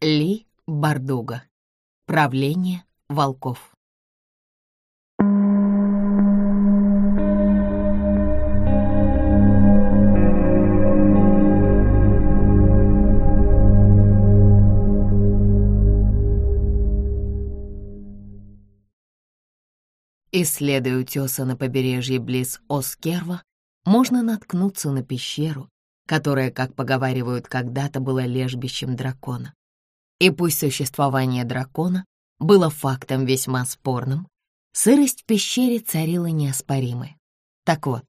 Ли Бардуга. Правление волков. Исследуя утесы на побережье близ Оскерва, можно наткнуться на пещеру, которая, как поговаривают, когда-то была лежбищем дракона. И пусть существование дракона было фактом весьма спорным, сырость в пещере царила неоспоримая. Так вот,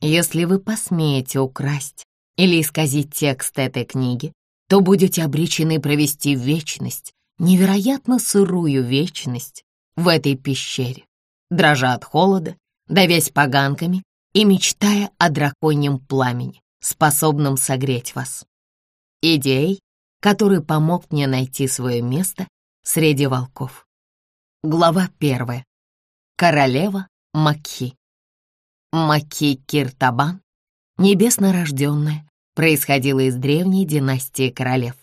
если вы посмеете украсть или исказить текст этой книги, то будете обречены провести вечность, невероятно сырую вечность в этой пещере дрожа от холода, давясь поганками и мечтая о драконьем пламени, способном согреть вас. Идеей, который помог мне найти свое место среди волков. Глава первая. Королева Макхи. Макхи Киртабан, небесно рожденная, происходила из древней династии королев.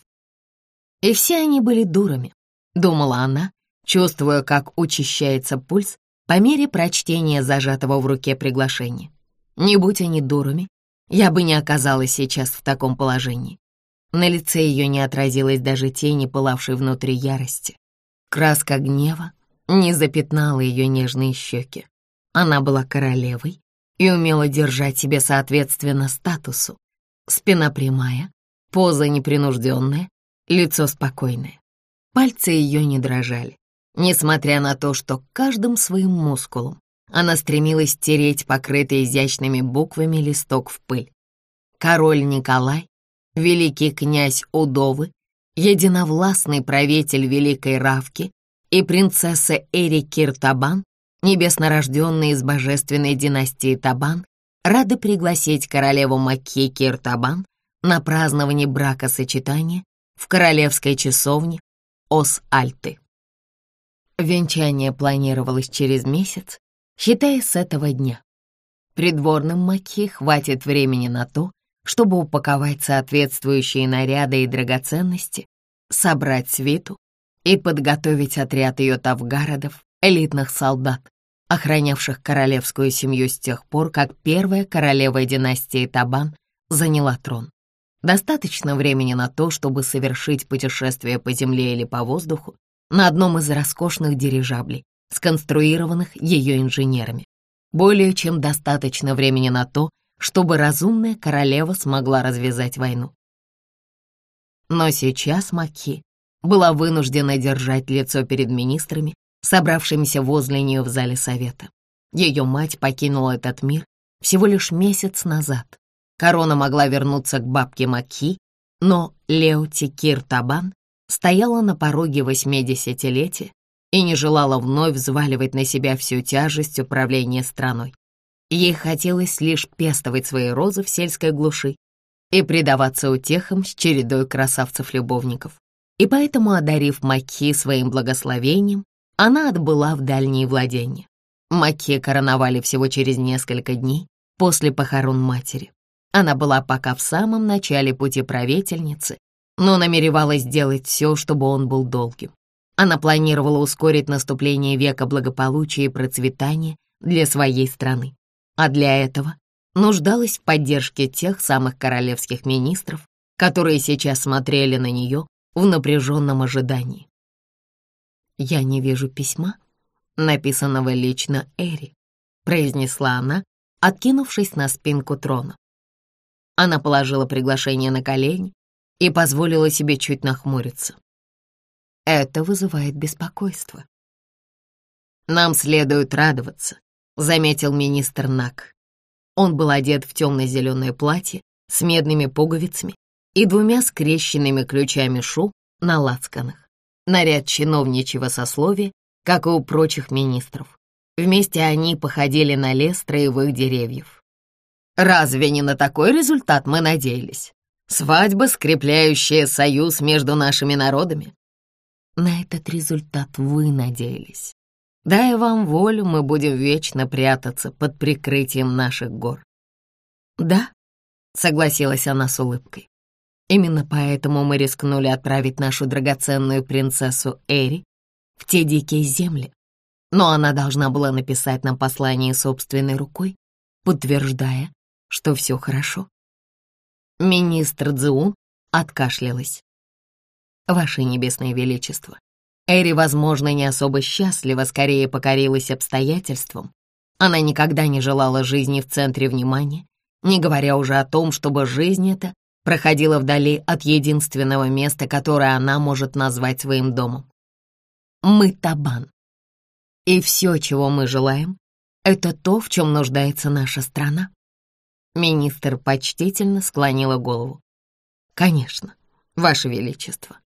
И все они были дурами, думала она, чувствуя, как учащается пульс по мере прочтения зажатого в руке приглашения. Не будь они дурами, я бы не оказалась сейчас в таком положении. На лице ее не отразилась даже тени, пылавшей внутри ярости. Краска гнева не запятнала ее нежные щеки. Она была королевой и умела держать себе соответственно статусу. Спина прямая, поза непринужденная, лицо спокойное. Пальцы ее не дрожали несмотря на то, что каждым своим мускулом она стремилась стереть покрытый изящными буквами листок в пыль. Король Николай, великий князь Удовы, единовластный правитель Великой Равки и принцесса Эрикир Табан, небеснорожденные из божественной династии Табан, рады пригласить королеву Макки Киртабан на празднование бракосочетания в королевской часовне Ос-Альты. Венчание планировалось через месяц, считая с этого дня. Придворным Маки хватит времени на то, чтобы упаковать соответствующие наряды и драгоценности, собрать свиту и подготовить отряд ее тавгародов, элитных солдат, охранявших королевскую семью с тех пор, как первая королева династии Табан заняла трон. Достаточно времени на то, чтобы совершить путешествие по земле или по воздуху, на одном из роскошных дирижаблей, сконструированных ее инженерами. Более чем достаточно времени на то, чтобы разумная королева смогла развязать войну. Но сейчас Маки была вынуждена держать лицо перед министрами, собравшимися возле нее в зале совета. Ее мать покинула этот мир всего лишь месяц назад. Корона могла вернуться к бабке Маки, но Леоти Кир Табан стояла на пороге восьмидесятилетия и не желала вновь взваливать на себя всю тяжесть управления страной. Ей хотелось лишь пестовать свои розы в сельской глуши и предаваться утехам с чередой красавцев-любовников. И поэтому, одарив Маки своим благословением, она отбыла в дальние владения. Маки короновали всего через несколько дней после похорон матери. Она была пока в самом начале пути правительницы но намеревалась сделать все, чтобы он был долгим. Она планировала ускорить наступление века благополучия и процветания для своей страны, а для этого нуждалась в поддержке тех самых королевских министров, которые сейчас смотрели на нее в напряженном ожидании. «Я не вижу письма, написанного лично Эри», произнесла она, откинувшись на спинку трона. Она положила приглашение на колени и позволила себе чуть нахмуриться. Это вызывает беспокойство. «Нам следует радоваться», — заметил министр Нак. Он был одет в темно-зеленое платье с медными пуговицами и двумя скрещенными ключами шу на лацканах. Наряд чиновничьего сословия, как и у прочих министров. Вместе они походили на лес троевых деревьев. «Разве не на такой результат мы надеялись?» Свадьба, скрепляющая союз между нашими народами. На этот результат вы надеялись. Дай вам волю, мы будем вечно прятаться под прикрытием наших гор. Да, согласилась она с улыбкой. Именно поэтому мы рискнули отправить нашу драгоценную принцессу Эри в те дикие земли. Но она должна была написать нам послание собственной рукой, подтверждая, что все хорошо. Министр Цзун откашлялась. «Ваше Небесное Величество, Эри, возможно, не особо счастлива, скорее покорилась обстоятельствам. Она никогда не желала жизни в центре внимания, не говоря уже о том, чтобы жизнь эта проходила вдали от единственного места, которое она может назвать своим домом. Мы Табан. И все, чего мы желаем, это то, в чем нуждается наша страна. Министр почтительно склонила голову. Конечно, Ваше Величество.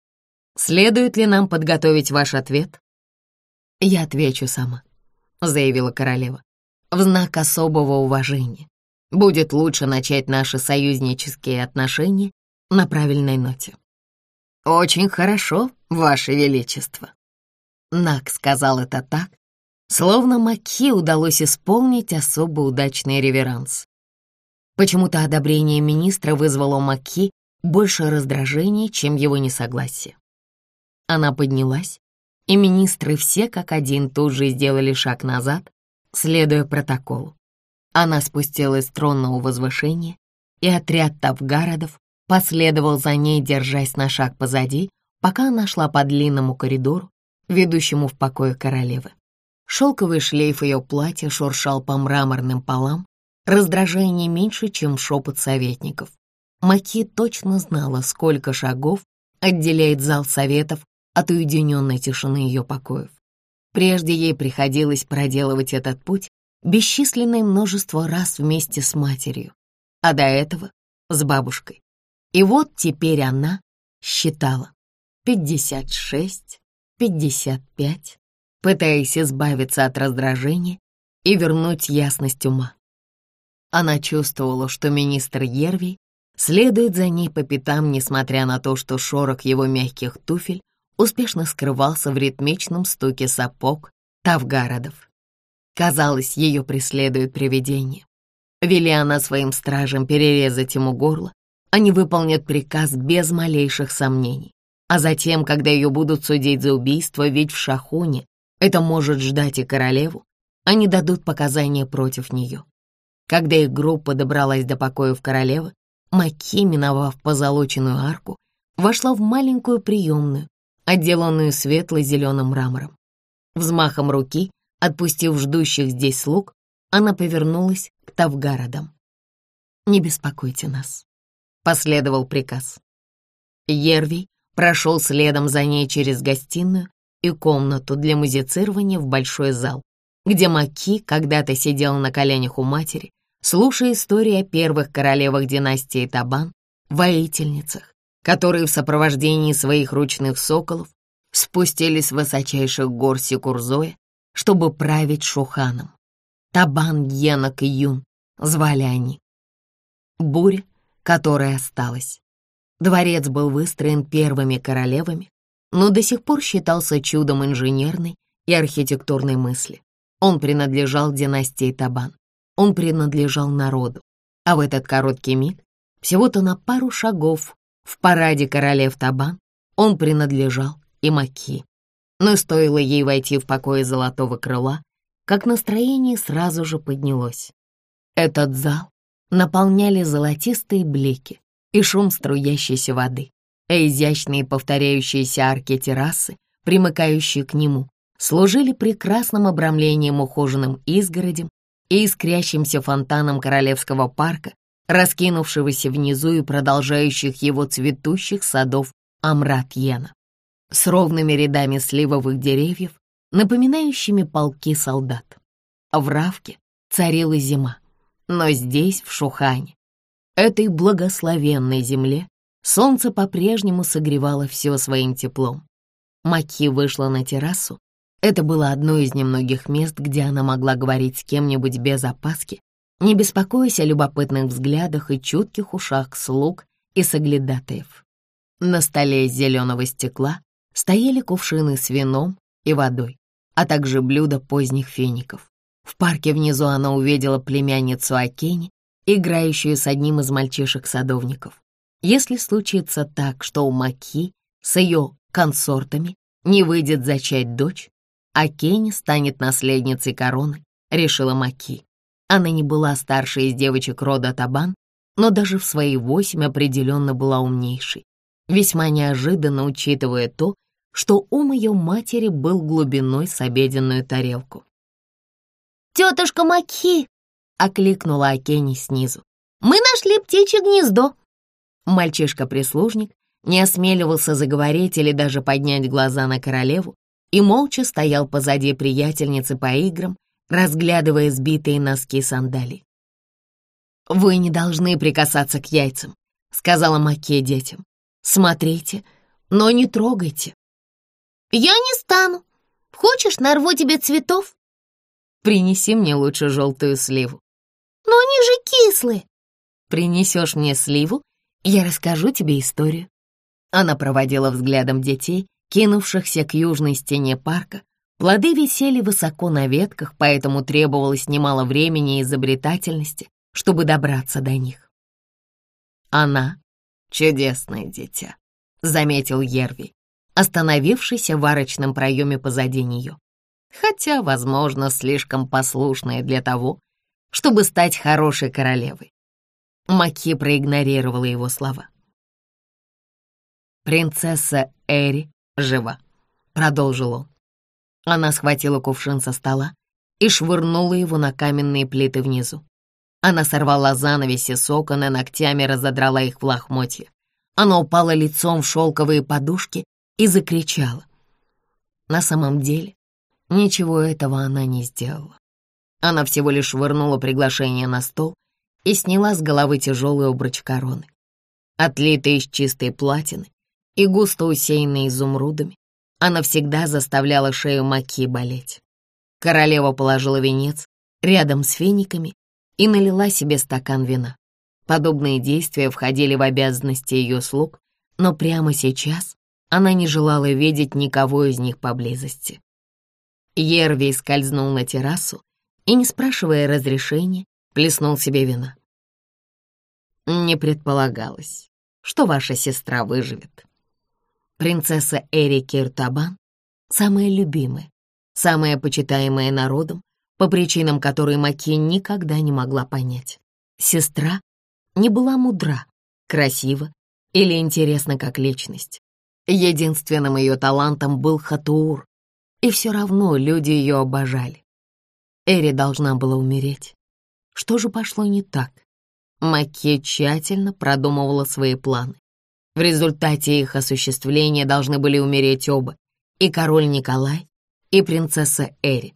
Следует ли нам подготовить ваш ответ? Я отвечу сама, заявила королева. В знак особого уважения. Будет лучше начать наши союзнические отношения на правильной ноте. Очень хорошо, Ваше Величество. Нак сказал это так, словно Маки удалось исполнить особо удачный реверанс. Почему-то одобрение министра вызвало Маки больше раздражения, чем его несогласие. Она поднялась, и министры все как один тут же сделали шаг назад, следуя протоколу. Она спустилась с тронного возвышения, и отряд тавгародов последовал за ней, держась на шаг позади, пока она шла по длинному коридору, ведущему в покое королевы. Шелковый шлейф ее платья шуршал по мраморным полам, раздражение меньше, чем шепот советников. Маки точно знала, сколько шагов отделяет зал советов от уединенной тишины ее покоев. Прежде ей приходилось проделывать этот путь бесчисленное множество раз вместе с матерью, а до этого — с бабушкой. И вот теперь она считала пятьдесят шесть, пятьдесят пять, пытаясь избавиться от раздражения и вернуть ясность ума. Она чувствовала, что министр Ервий следует за ней по пятам, несмотря на то, что шорох его мягких туфель успешно скрывался в ритмичном стуке сапог Тавгародов. Казалось, ее преследует привидение. Вели она своим стражам перерезать ему горло, они выполнят приказ без малейших сомнений. А затем, когда ее будут судить за убийство, ведь в Шахуне это может ждать и королеву, они дадут показания против нее. Когда их группа добралась до покоев королевы, Маки, миновав позолоченную арку, вошла в маленькую приемную, отделанную светло-зеленым мрамором. Взмахом руки, отпустив ждущих здесь слуг, она повернулась к Тавгародам. «Не беспокойте нас», — последовал приказ. Ервий прошел следом за ней через гостиную и комнату для музицирования в большой зал, где Маки когда-то сидел на коленях у матери, слушая истории о первых королевах династии Табан, воительницах, которые в сопровождении своих ручных соколов спустились с высочайших гор Сикурзоя, чтобы править Шуханом. Табан, Генок и Юн звали они. Буря, которая осталась. Дворец был выстроен первыми королевами, но до сих пор считался чудом инженерной и архитектурной мысли. Он принадлежал династии Табан. Он принадлежал народу. А в этот короткий миг, всего-то на пару шагов в параде королев Табан он принадлежал и Маки. Но стоило ей войти в покое золотого крыла, как настроение сразу же поднялось. Этот зал наполняли золотистые блики и шум струящейся воды, а изящные повторяющиеся арки террасы, примыкающие к нему, служили прекрасным обрамлением ухоженным изгородям и искрящимся фонтаном королевского парка, раскинувшегося внизу и продолжающих его цветущих садов Амрат-Йена, с ровными рядами сливовых деревьев, напоминающими полки солдат. В Равке царила зима, но здесь, в Шухане, этой благословенной земле, солнце по-прежнему согревало все своим теплом. Маки вышла на террасу. Это было одно из немногих мест, где она могла говорить с кем-нибудь без опаски не беспокоясь о любопытных взглядах и чутких ушах слуг и соглядатаев. На столе из зеленого стекла стояли кувшины с вином и водой, а также блюда поздних фиников. В парке внизу она увидела племянницу Акени, играющую с одним из мальчишек-садовников. Если случится так, что у Маки с ее консортами не выйдет зачать дочь, а Кенни станет наследницей короны, решила Маки. Она не была старшей из девочек рода Табан, но даже в свои восемь определенно была умнейшей. Весьма неожиданно, учитывая то, что ум ее матери был глубиной с обеденную тарелку. «Тетушка Маки!» — окликнула Акени снизу. «Мы нашли птичье гнездо!» Мальчишка-прислужник не осмеливался заговорить или даже поднять глаза на королеву и молча стоял позади приятельницы по играм, разглядывая сбитые носки сандалий. «Вы не должны прикасаться к яйцам», — сказала Маке детям. «Смотрите, но не трогайте». «Я не стану. Хочешь, нарву тебе цветов?» «Принеси мне лучше желтую сливу». «Но они же кислые». «Принесешь мне сливу, я расскажу тебе историю». Она проводила взглядом детей, кинувшихся к южной стене парка. Плоды висели высоко на ветках, поэтому требовалось немало времени и изобретательности, чтобы добраться до них. «Она — чудесное дитя», — заметил Ерви, остановившийся в арочном проеме позади нее. Хотя, возможно, слишком послушная для того, чтобы стать хорошей королевой. Маки проигнорировала его слова. «Принцесса Эри жива», — продолжил он. Она схватила кувшин со стола и швырнула его на каменные плиты внизу. Она сорвала занавеси с окон и ногтями разодрала их в лохмотья. Она упала лицом в шелковые подушки и закричала. На самом деле, ничего этого она не сделала. Она всего лишь швырнула приглашение на стол и сняла с головы тяжелый обруч короны. Отлитая из чистой платины и густо усеянная изумрудами, она всегда заставляла шею Маки болеть. Королева положила венец рядом с финиками и налила себе стакан вина. Подобные действия входили в обязанности ее слуг, но прямо сейчас она не желала видеть никого из них поблизости. Ерви скользнул на террасу и, не спрашивая разрешения, плеснул себе вина. Не предполагалось, что ваша сестра выживет. Принцесса Эри Киртабан — самая любимая, самая почитаемая народом, по причинам, которые Маки никогда не могла понять. Сестра не была мудра, красива или интересна как личность. Единственным ее талантом был Хатуур, и все равно люди ее обожали. Эри должна была умереть. Что же пошло не так? Маки тщательно продумывала свои планы. В результате их осуществления должны были умереть оба, и король Николай, и принцесса Эри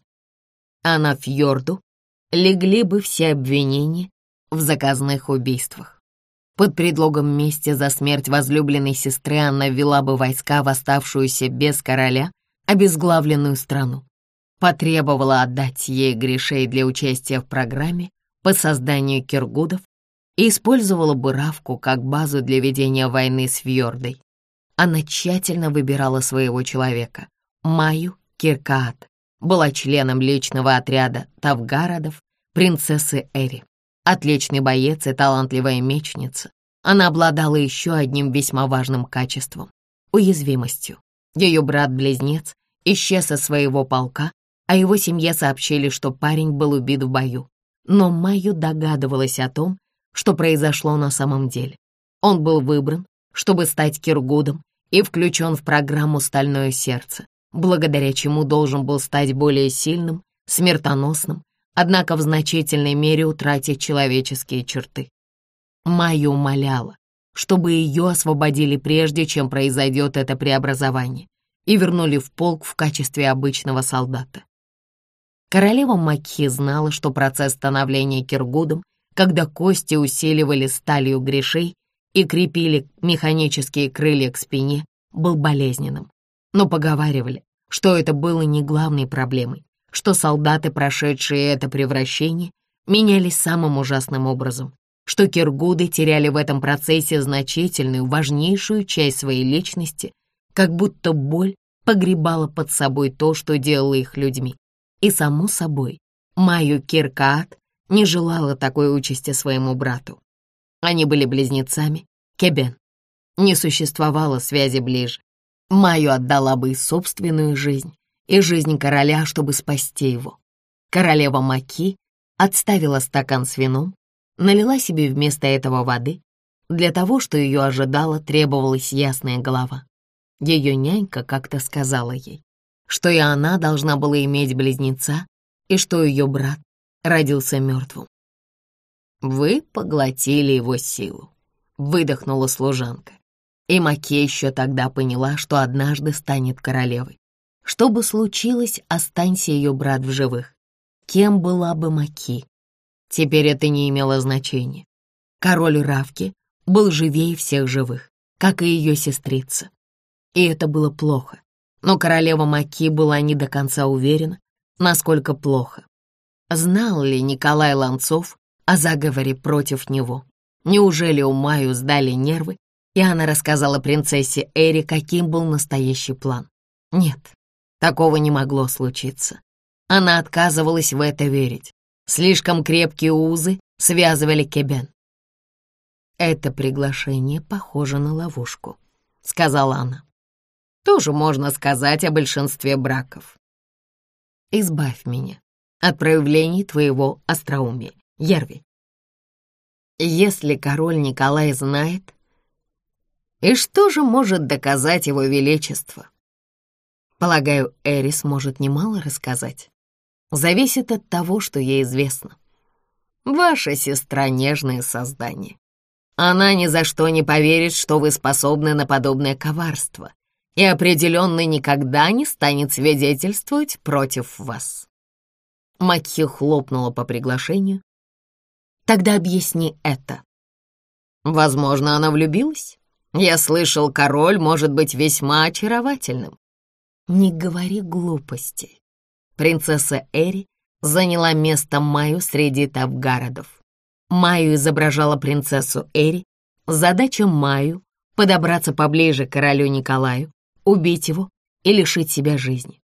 а на Фьорду легли бы все обвинения в заказных убийствах. Под предлогом мести за смерть возлюбленной сестры она ввела бы войска в оставшуюся без короля обезглавленную страну. Потребовала отдать ей грешей для участия в программе по созданию киргудов и использовала бы Равку как базу для ведения войны с Фьордой. Она тщательно выбирала своего человека, Маю Киркаат, была членом личного отряда Тавгародов, принцессы Эри. Отличный боец и талантливая мечница, она обладала еще одним весьма важным качеством — уязвимостью. Ее брат-близнец исчез из своего полка, а его семье сообщили, что парень был убит в бою. Но Майю догадывалась о том, что произошло на самом деле. Он был выбран, чтобы стать Киргудом и включен в программу «Стальное сердце», благодаря чему должен был стать более сильным, смертоносным, однако в значительной мере утратить человеческие черты. Майя умоляла, чтобы ее освободили прежде, чем произойдет это преобразование, и вернули в полк в качестве обычного солдата. Королева Макхи знала, что процесс становления Киргудом, когда кости усиливали сталью грешей и крепили механические крылья к спине, был болезненным но поговаривали, что это было не главной проблемой, что солдаты, прошедшие это превращение, менялись самым ужасным образом, что киргуды теряли в этом процессе значительную, важнейшую часть своей личности, как будто боль погребала под собой то, что делало их людьми. И, само собой, Майю Киркаат не желала такой участи своему брату. Они были близнецами, Кебен. Не существовало связи ближе. Майю отдала бы и собственную жизнь, и жизнь короля, чтобы спасти его. Королева Маки отставила стакан с вином, налила себе вместо этого воды. Для того, что ее ожидало, требовалась ясная голова. Ее нянька как-то сказала ей, что и она должна была иметь близнеца, и что ее брат родился мертвым. «Вы поглотили его силу», — выдохнула служанка. И Маки еще тогда поняла, что однажды станет королевой. Что бы случилось, останься ее брат в живых. Кем была бы Маки? Теперь это не имело значения. Король Равки был живее всех живых, как и ее сестрица. И это было плохо. Но королева Маки была не до конца уверена, насколько плохо. Знал ли Николай Ланцов о заговоре против него? Неужели у Маю сдали нервы, и она рассказала принцессе Эри, каким был настоящий план? Нет, такого не могло случиться. Она отказывалась в это верить. Слишком крепкие узы связывали Кебен. «Это приглашение похоже на ловушку», — сказала она. «Тоже можно сказать о большинстве браков». «Избавь меня от проявлений твоего остроумия, Ярви. Если король Николай знает, и что же может доказать его величество? Полагаю, Эрис может немало рассказать зависит от того, что ей известно. Ваша сестра — нежное создание. Она ни за что не поверит, что вы способны на подобное коварство и определенно никогда не станет свидетельствовать против вас. Макхи хлопнула по приглашению. Тогда объясни это. Возможно, она влюбилась. Я слышал, король может быть весьма очаровательным. Не говори глупостей. Принцесса Эри заняла место Майю среди тавгародов. Майю изображала принцессу Эри. Задача Майю — подобраться поближе к королю Николаю, убить его и лишить себя жизни.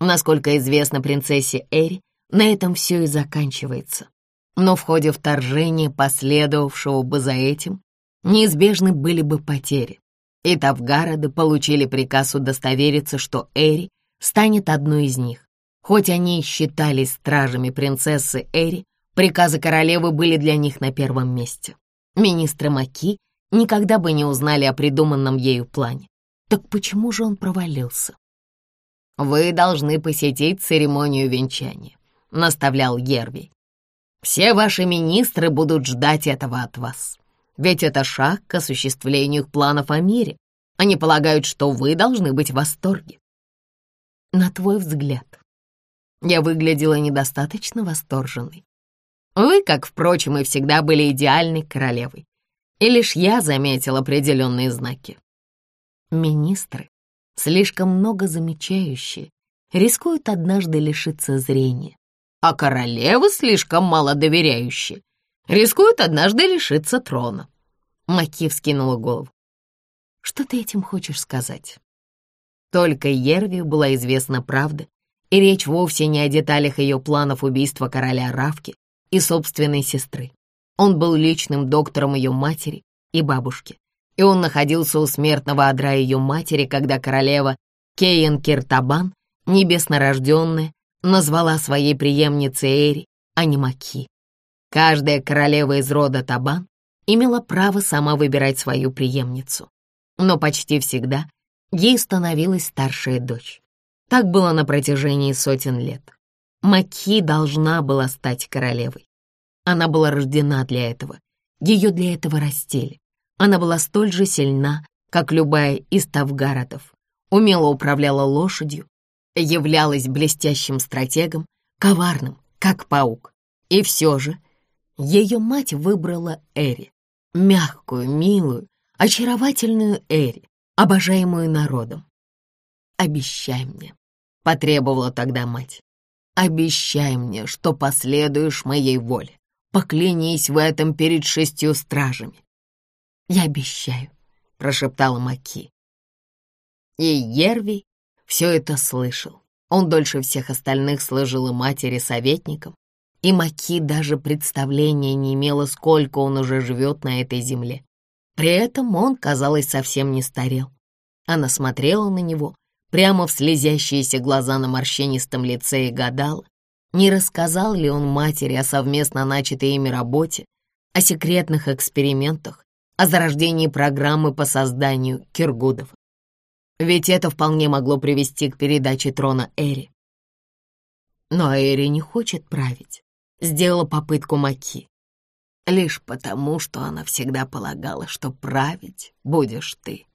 Насколько известно принцессе Эри, на этом все и заканчивается. Но в ходе вторжения, последовавшего бы за этим, неизбежны были бы потери. И Тавгароды получили приказ удостовериться, что Эри станет одной из них. Хоть они и считались стражами принцессы Эри, приказы королевы были для них на первом месте. Министры Маки никогда бы не узнали о придуманном ею плане. Так почему же он провалился? «Вы должны посетить церемонию венчания», — наставлял Ерви. «Все ваши министры будут ждать этого от вас. Ведь это шаг к осуществлению их планов о мире. Они полагают, что вы должны быть в восторге». На твой взгляд, я выглядела недостаточно восторженной. Вы, как, впрочем, и всегда были идеальной королевой. И лишь я заметил определенные знаки. Министры, слишком много замечающие, рискуют однажды лишиться зрения. А королевы, слишком мало доверяющие, рискуют однажды лишиться трона. Маки вскинула голову. Что ты этим хочешь сказать? Только Ерви была известна правда, и речь вовсе не о деталях ее планов убийства короля Равки и собственной сестры. Он был личным доктором ее матери и бабушки, и он находился у смертного одра ее матери, когда королева Кейен Киртабан, небеснорожденная, назвала своей преемницей Эри Анимаки. Каждая королева из рода Табан имела право сама выбирать свою преемницу, но почти всегда ей становилась старшая дочь. Так было на протяжении сотен лет. Маки должна была стать королевой. Она была рождена для этого. Ее для этого растили. Она была столь же сильна, как любая из Тавгаротов. Умело управляла лошадью, являлась блестящим стратегом, коварным, как паук. И все же ее мать выбрала Эри. Мягкую, милую, очаровательную Эри, обожаемую народом. Обещай мне, — потребовала тогда мать. «Обещай мне, что последуешь моей воле. Поклянись в этом перед шестью стражами». «Я обещаю», — прошептала Маки. И Ерви все это слышал. Он дольше всех остальных служил и матери советником, и Маки даже представления не имела, сколько он уже живет на этой земле. При этом он, казалось, совсем не старел. Она смотрела на него, прямо в слезящиеся глаза на морщинистом лице и гадала, не рассказал ли он матери о совместно начатой ими работе, о секретных экспериментах, о зарождении программы по созданию Киргудов. Ведь это вполне могло привести к передаче трона Эри. Но Эри не хочет править. Сделала попытку Маки. Лишь потому, что она всегда полагала, что править будешь ты.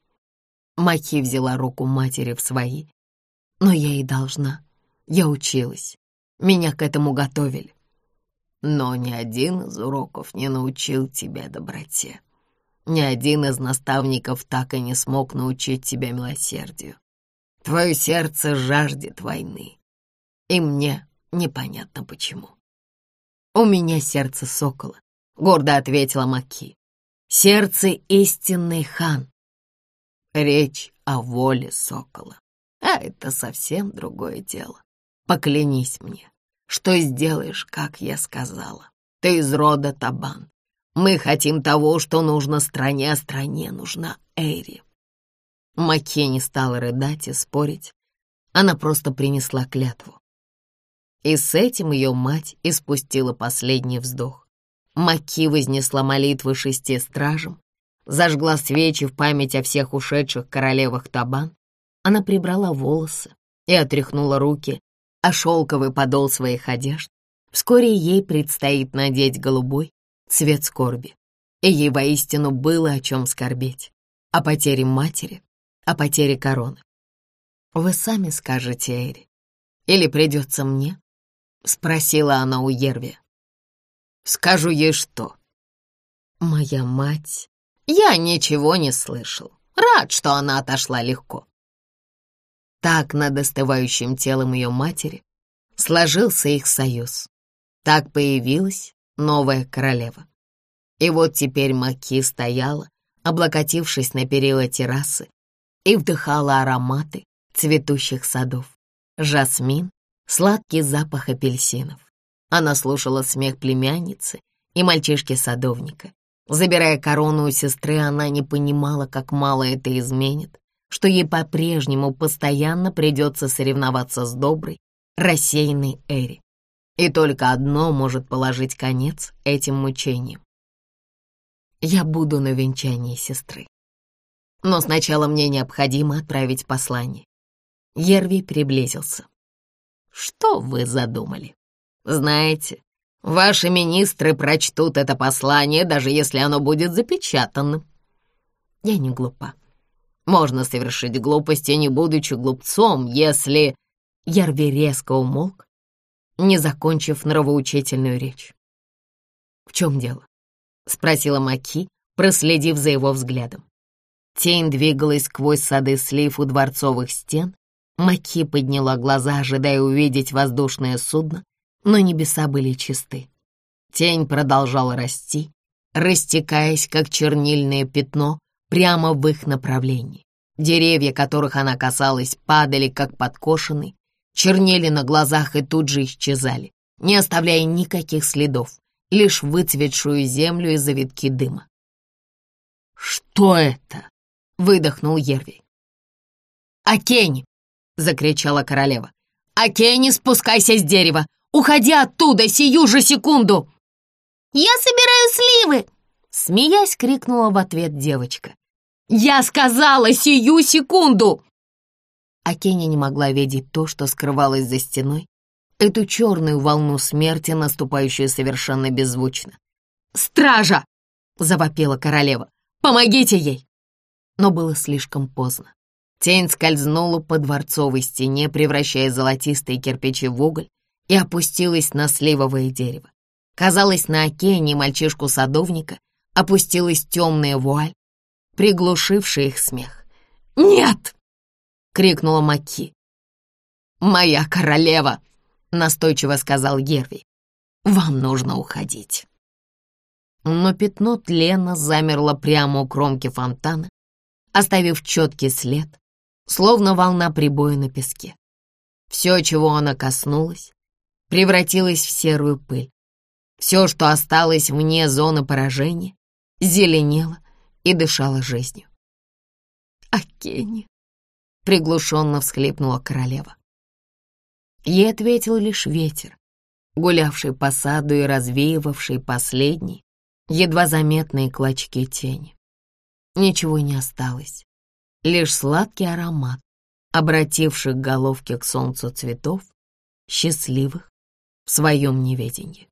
Маки взяла руку матери в свои. Но я и должна. Я училась. Меня к этому готовили. Но ни один из уроков не научил тебя доброте. Ни один из наставников так и не смог научить тебя милосердию. Твое сердце жаждет войны, и мне непонятно почему. «У меня сердце сокола», — гордо ответила Маки. «Сердце истинный хан». Речь о воле сокола. А это совсем другое дело. Поклянись мне, что сделаешь, как я сказала. Ты из рода Табан. Мы хотим того, что нужно стране, а стране нужна Эйри. Маки не стала рыдать и спорить. Она просто принесла клятву. И с этим ее мать испустила последний вздох. Маки вознесла молитвы шести стражам, зажгла свечи в память о всех ушедших королевах Табан. Она прибрала волосы и отряхнула руки а шелковый подол своих одежд. Вскоре ей предстоит надеть голубой цвет скорби. И ей воистину было о чем скорбеть. О потере матери, о потере короны. Вы сами скажете, Эри. Или придется мне? Спросила она у Ерви. Скажу ей что? Моя мать. Я ничего не слышал. Рад, что она отошла легко. Так над остывающим телом ее матери сложился их союз. Так появилась новая королева. И вот теперь Маки стояла, облокотившись на перила террасы, и вдыхала ароматы цветущих садов. Жасмин, сладкий запах апельсинов. Она слушала смех племянницы и мальчишки-садовника. Забирая корону у сестры, она не понимала, как мало это изменит, что ей по-прежнему постоянно придется соревноваться с доброй, рассеянной Эри. И только одно может положить конец этим мучениям. Я буду на венчании сестры. Но сначала мне необходимо отправить послание. Ерви приблизился. Что вы задумали? Знаете, ваши министры прочтут это послание, даже если оно будет запечатанным. Я не глупа. Можно совершить глупости, не будучи глупцом, если...» Ярви резко умолк, не закончив нравоучительную речь. «В чем дело?» — спросила Маки, проследив за его взглядом. Тень двигалась сквозь сады слив у дворцовых стен. Маки подняла глаза, ожидая увидеть воздушное судно, но небеса были чисты. Тень продолжала расти, растекаясь, как чернильное пятно, прямо в их направлении. Деревья, которых она касалась, падали, как подкошенные, чернели на глазах и тут же исчезали, не оставляя никаких следов, лишь выцветшую землю и завитки дыма. «Что это?» — выдохнул Ерви. «Акени!» — закричала королева. «Акени, спускайся с дерева! Уходи оттуда сию же секунду!» «Я собираю сливы!» Смеясь, крикнула в ответ девочка. «Я сказала сию секунду!» А Кенни не могла видеть то, что скрывалось за стеной, эту черную волну смерти, наступающую совершенно беззвучно. «Стража!» — завопила королева. «Помогите ей!» Но было слишком поздно. Тень скользнула по дворцовой стене, превращая золотистые кирпичи в уголь, и опустилась на сливовое дерево. Казалось, на океане мальчишку-садовника опустилась темная вуаль, приглушившая их смех. «Нет!» — крикнула Маки. «Моя королева!» — настойчиво сказал Герви. «Вам нужно уходить». Но пятно тлена замерло прямо у кромки фонтана, оставив четкий след, словно волна прибоя на песке. Все, чего она коснулась, превратилось в серую пыль. Все, что осталось вне зоны поражения, зеленело и дышала жизнью. «А Кенни?» — приглушенно всхлипнула королева. Ей ответил лишь ветер, гулявший по саду и развеивавший последние, едва заметные клочки тени. Ничего не осталось, лишь сладкий аромат, обративших головки к солнцу цветов, счастливых в своем неведении.